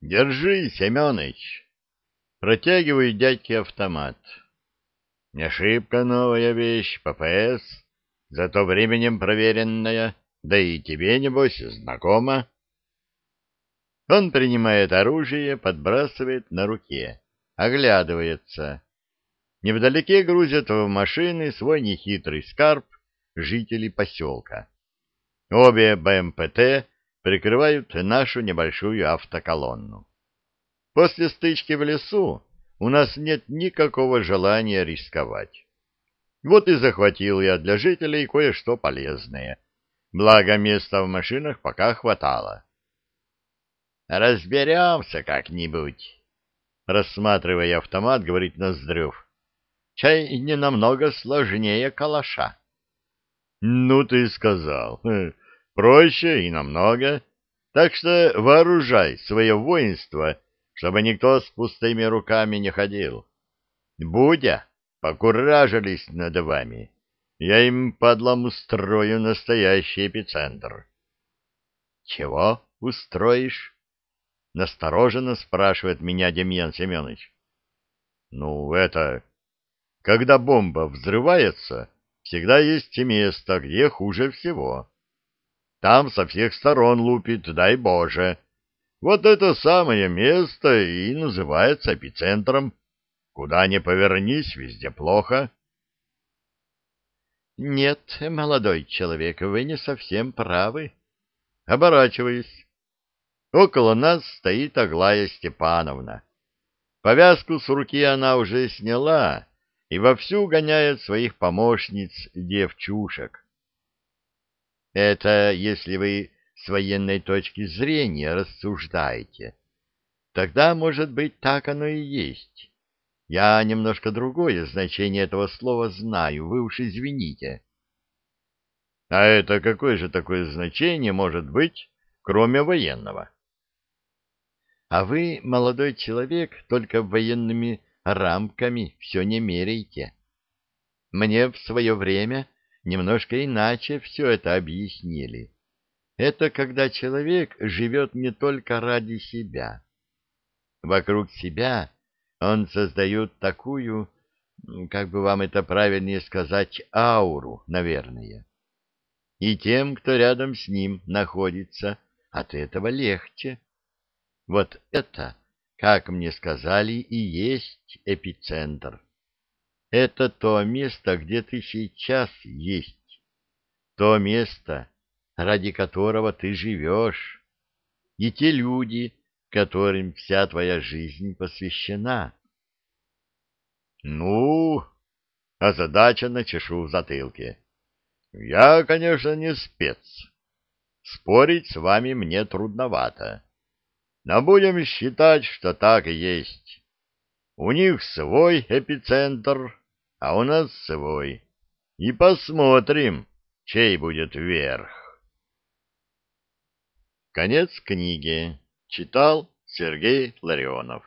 Держи, Семеныч. Протягиваю дядьке автомат. Не шибко новая вещь, ППС, зато временем проверенная, да и тебе, небось, знакома. Он принимает оружие, подбрасывает на руке, оглядывается. Невдалеке грузят в машины свой нехитрый скарб жителей поселка. Обе БМПТ прикрывают нашу небольшую автоколонну. После стычки в лесу у нас нет никакого желания рисковать. Вот и захватил я для жителей кое-что полезное. Благо, места в машинах пока хватало. «Разберемся как-нибудь», — рассматривая автомат, говорит Ноздрев. «Чай не намного сложнее калаша». «Ну, ты сказал. Проще и намного. Так что вооружай свое воинство, чтобы никто с пустыми руками не ходил. Будя, покуражились над вами. Я им, подлом, устрою настоящий эпицентр». «Чего устроишь?» — настороженно спрашивает меня Демьян Семенович. «Ну, это... Когда бомба взрывается, всегда есть место, где хуже всего. Там со всех сторон лупит, дай Боже. Вот это самое место и называется эпицентром. Куда ни повернись, везде плохо». «Нет, молодой человек, вы не совсем правы». Оборачиваюсь. Около нас стоит Аглая Степановна. Повязку с руки она уже сняла и вовсю гоняет своих помощниц-девчушек. Это если вы с военной точки зрения рассуждаете. Тогда, может быть, так оно и есть. Я немножко другое значение этого слова знаю, вы уж извините. А это какое же такое значение может быть, кроме военного? А вы, молодой человек, только военными рамками все не меряйте. Мне в свое время немножко иначе все это объяснили. Это когда человек живет не только ради себя. Вокруг себя он создает такую, как бы вам это правильнее сказать, ауру, наверное. И тем, кто рядом с ним находится, от этого легче. Вот это, как мне сказали, и есть эпицентр. Это то место, где ты сейчас есть. То место, ради которого ты живешь. И те люди, которым вся твоя жизнь посвящена. Ну, озадаченно чешу в затылке. Я, конечно, не спец. Спорить с вами мне трудновато. Но будем считать, что так и есть. У них свой эпицентр, а у нас свой. И посмотрим, чей будет верх. Конец книги. Читал Сергей Ларионов.